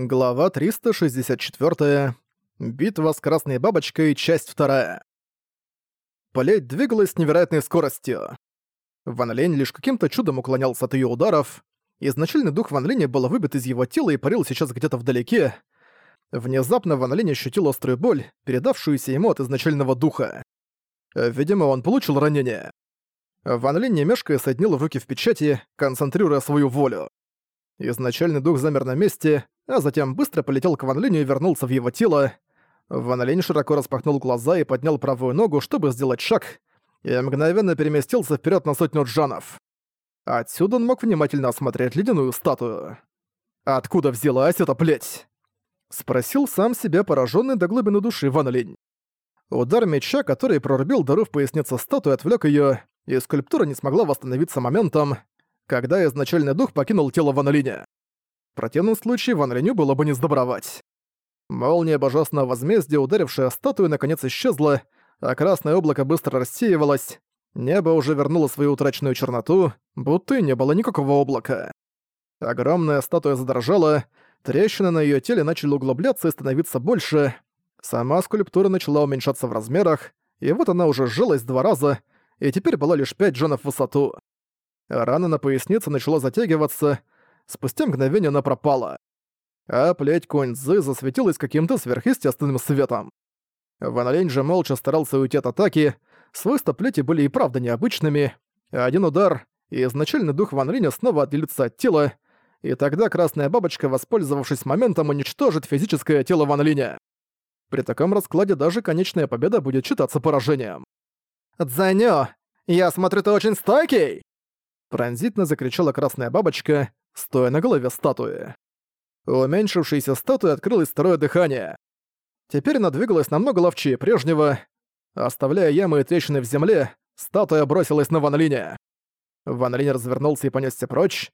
Глава 364. Битва с Красной Бабочкой, часть 2. Плеть двигалась с невероятной скоростью. Ван Лень лишь каким-то чудом уклонялся от ее ударов. Изначальный дух Ван Линя был выбит из его тела и парил сейчас где-то вдалеке. Внезапно Ван Лень ощутил острую боль, передавшуюся ему от изначального духа. Видимо, он получил ранение. Ван Линь не мешкая соединил руки в печати, концентрируя свою волю. Изначальный дух замер на месте, а затем быстро полетел к Ван Линю и вернулся в его тело. Ван Линь широко распахнул глаза и поднял правую ногу, чтобы сделать шаг, и мгновенно переместился вперед на сотню джанов. Отсюда он мог внимательно осмотреть ледяную статую. «Откуда взялась эта плеть?» Спросил сам себя пораженный до глубины души Ван Линь. Удар меча, который прорубил дыру в пояснице статуи, отвлек ее, и скульптура не смогла восстановиться моментом, когда изначальный дух покинул тело Ван Линя. Противном случае Ван Линю было бы не сдобровать. Молния божественного возмездия, ударившая статую, наконец исчезла, а красное облако быстро рассеивалось. Небо уже вернуло свою утраченную черноту, будто и не было никакого облака. Огромная статуя задрожала, трещины на ее теле начали углубляться и становиться больше. Сама скульптура начала уменьшаться в размерах, и вот она уже сжилась два раза, и теперь была лишь пять джонов в высоту. Рана на пояснице начала затягиваться, спустя мгновение она пропала. А плеть Куньцзы засветилась каким-то сверхъестественным светом. Ван же молча старался уйти от атаки, свойства плети были и правда необычными. Один удар, и изначальный дух Ван Линя снова отделится от тела, и тогда Красная Бабочка, воспользовавшись моментом, уничтожит физическое тело Ван Линя. При таком раскладе даже конечная победа будет считаться поражением. «Дзанё, я смотрю, ты очень стойкий!» Пронзительно закричала красная бабочка, стоя на голове статуи. У уменьшившейся статуи открылось второе дыхание. Теперь она двигалась намного ловчее прежнего. Оставляя ямы и трещины в земле, статуя бросилась на Ван Линя. Развернулся и понесся прочь.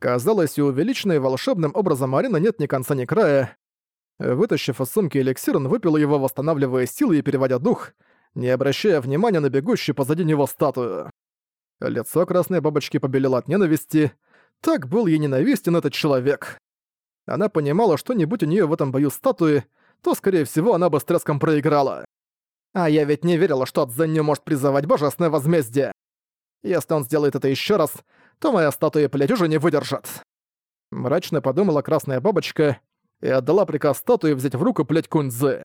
Казалось, у увеличенной волшебным образом арена нет ни конца, ни края. Вытащив из сумки эликсир, он выпил его, восстанавливая силы и переводя дух, не обращая внимания на бегущую позади него статую. Лицо красной бабочки побелело от ненависти. Так был ей ненавистен этот человек. Она понимала, что не будь у нее в этом бою статуи, то, скорее всего, она бы с треском проиграла. А я ведь не верила, что Цзэнью может призывать божественное возмездие. Если он сделает это еще раз, то моя статуя, плеть, уже не выдержит. Мрачно подумала красная бабочка и отдала приказ статуе взять в руку плеть куньцзы.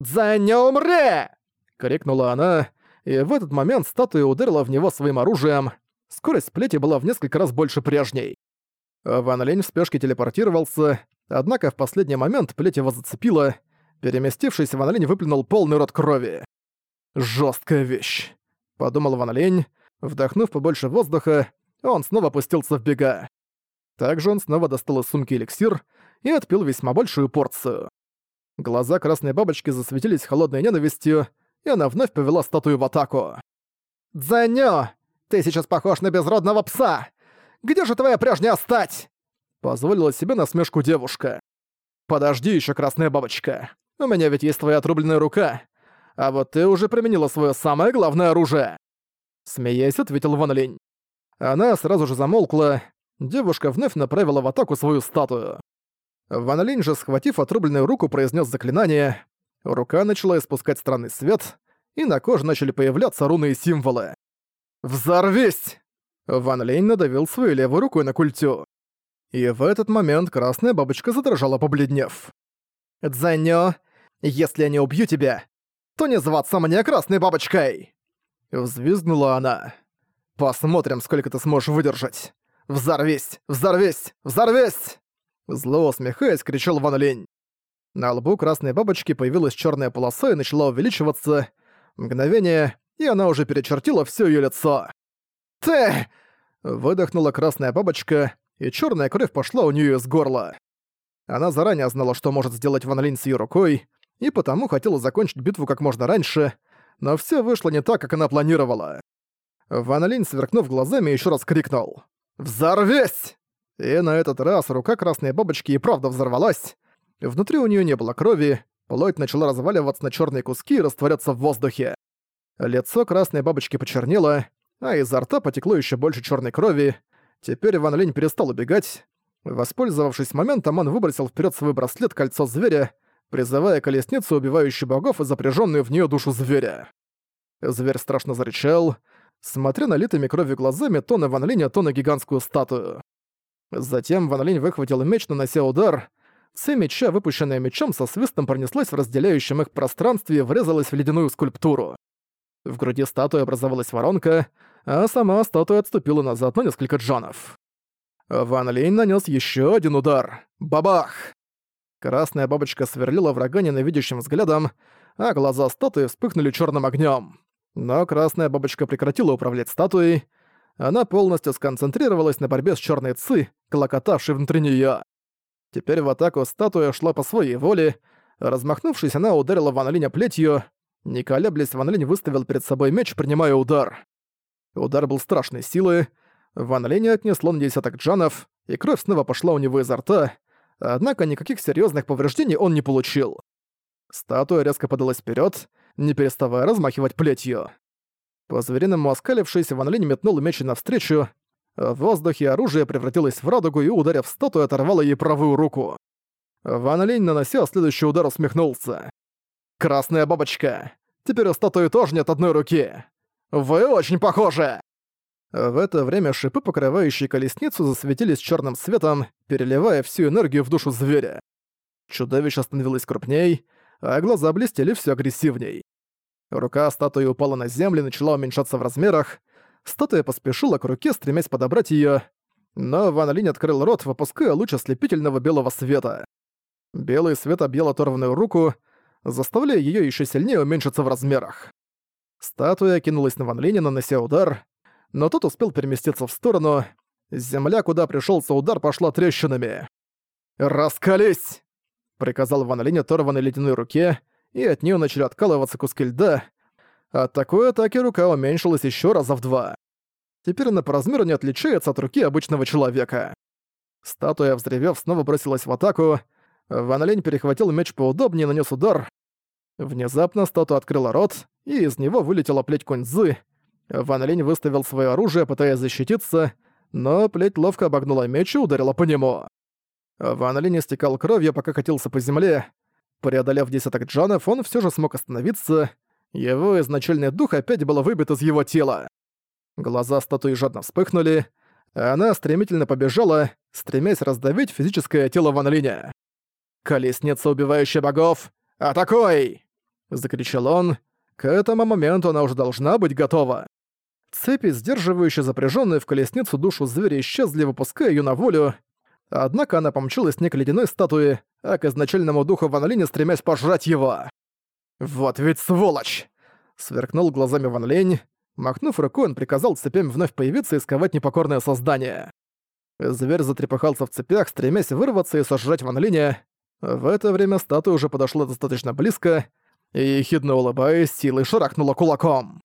«Дзэнью умре!» — крикнула она, и в этот момент статуя ударила в него своим оружием. Скорость плети была в несколько раз больше прежней. Ван Лень в спешке телепортировался, однако в последний момент плеть его зацепила. Переместившись, Ван Лень выплюнул полный рот крови. «Жёсткая вещь», — подумал Ван Лень. Вдохнув побольше воздуха, он снова опустился в бега. Также он снова достал из сумки эликсир и отпил весьма большую порцию. Глаза красной бабочки засветились холодной ненавистью, и она вновь повела статую в атаку. «Дзанё, ты сейчас похож на безродного пса! Где же твоя прежняя стать?» Позволила себе насмешку девушка. «Подожди еще, красная бабочка. У меня ведь есть твоя отрубленная рука. А вот ты уже применила свое самое главное оружие!» Смеясь, ответил Ван Линь. Она сразу же замолкла. Девушка вновь направила в атаку свою статую. Ван Линь же, схватив отрубленную руку, произнес заклинание. Рука начала испускать странный свет, и на коже начали появляться руны и символы. «Взорвись!» Ван Лейн надавил свою левую рукой на культю. И в этот момент красная бабочка задрожала, побледнев. «Дзэньо, если я не убью тебя, то не зваться мне красной бабочкой!» Взвизгнула она. «Посмотрим, сколько ты сможешь выдержать. Взорвись! Взорвись! Взорвись!» Зло усмехаясь, кричал Ван Линь. На лбу красной бабочки появилась черная полоса и начала увеличиваться. Мгновение, и она уже перечертила все ее лицо. «Ты!» — выдохнула красная бабочка, и черная кровь пошла у нее из горла. Она заранее знала, что может сделать Ван Линь с ее рукой, и потому хотела закончить битву как можно раньше, но все вышло не так, как она планировала. Ван Линь, сверкнув глазами, еще раз крикнул «Взорвись!» И на этот раз рука красной бабочки и правда взорвалась, Внутри у нее не было крови, плоть начала разваливаться на черные куски и растворяться в воздухе. Лицо красной бабочки почернело, а изо рта потекло еще больше черной крови. Теперь Ван Линь перестал убегать. Воспользовавшись моментом, он выбросил вперед свой браслет кольцо зверя, призывая колесницу, убивающую богов и запряженную в нее душу зверя. Зверь страшно зарычал, смотря налитыми кровью глазами то на Ван Линя, то на гигантскую статую. Затем Ван Линь выхватил меч, нанося удар. Ци меча, выпущенная мечом, со свистом пронеслась в разделяющем их пространстве и врезалась в ледяную скульптуру. В груди статуи образовалась воронка, а сама статуя отступила назад на несколько джанов. Ван Линь нанес еще один удар. Бабах! Красная бабочка сверлила врага ненавидящим взглядом, а глаза статуи вспыхнули черным огнем. Но красная бабочка прекратила управлять статуей, она полностью сконцентрировалась на борьбе с черной ци, клокотавшей внутри нее. Теперь в атаку статуя шла по своей воле, размахнувшись, она ударила Ван Линя плетью, не колеблясь, Ван Линь выставил перед собой меч, принимая удар. Удар был страшной силы, Ван Линя отнесло на десяток джанов, и кровь снова пошла у него изо рта, однако никаких серьезных повреждений он не получил. Статуя резко подалась вперед, не переставая размахивать плетью. По-звериному оскалившись, Ван Линь метнул меч навстречу. В воздухе оружие превратилось в радугу и, ударив статую, оторвало ей правую руку. Ван Линь, нанося следующий удар, усмехнулся. «Красная бабочка! Теперь у статуи тоже нет одной руки! Вы очень похожи!» В это время шипы, покрывающие колесницу, засветились черным светом, переливая всю энергию в душу зверя. Чудовище становилось крупней, а глаза блестели все агрессивней. Рука статуи упала на землю и начала уменьшаться в размерах. Статуя поспешила к руке, стремясь подобрать её, но Ван Линь открыл рот, выпуская луч ослепительного белого света. Белый свет объял оторванную руку, заставляя её ещё сильнее уменьшиться в размерах. Статуя кинулась на Ван Линя, нанося удар, но тот успел переместиться в сторону. Земля, куда пришёлся удар, пошла трещинами. «Раскались!» — приказал Ван Линь оторванной ледяной руке, и от нее начали откалываться куски льда. От такой атаки рука уменьшилась еще раза в два. Теперь она по размеру не отличается от руки обычного человека. Статуя, взревев, снова бросилась в атаку. Ван Лень перехватил меч поудобнее и нанес удар. Внезапно статуя открыла рот, и из него вылетела плеть куньзы. Ван Лень выставил свое оружие, пытаясь защититься, но плеть ловко обогнула меч и ударила по нему. Ван Линь истекал кровью, пока катился по земле. Преодолев десяток джанов, он все же смог остановиться. Его изначальный дух опять был выбит из его тела. Глаза статуи жадно вспыхнули. Она стремительно побежала, стремясь раздавить физическое тело Ван Линя. «Колесница, убивающая богов! Атакуй!» — закричал он. К этому моменту она уже должна быть готова. Цепи, сдерживающие запряженную в колесницу душу зверя, исчезли, выпуская ее на волю. Однако она помчалась не к ледяной статуе, а к изначальному духу Ван стремясь пожрать его. «Вот ведь сволочь!» Сверкнул глазами Ван Линь. Махнув рукой, он приказал цепям вновь появиться и сковать непокорное создание. Зверь затрепыхался в цепях, стремясь вырваться и сожрать Ван. В это время статуя уже подошла достаточно близко и, ехидно улыбаясь, силой шарахнула кулаком.